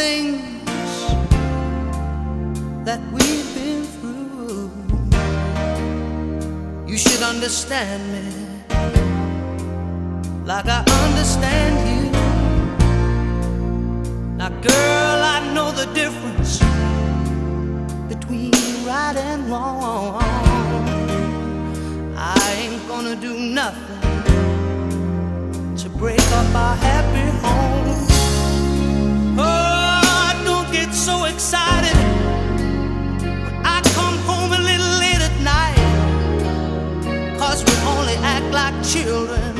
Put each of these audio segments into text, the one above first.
things that we've been through. You should understand me like I understand you. Now, girl, I know the difference between right and wrong. I ain't gonna do nothing to break up our happy home. Like children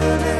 heaven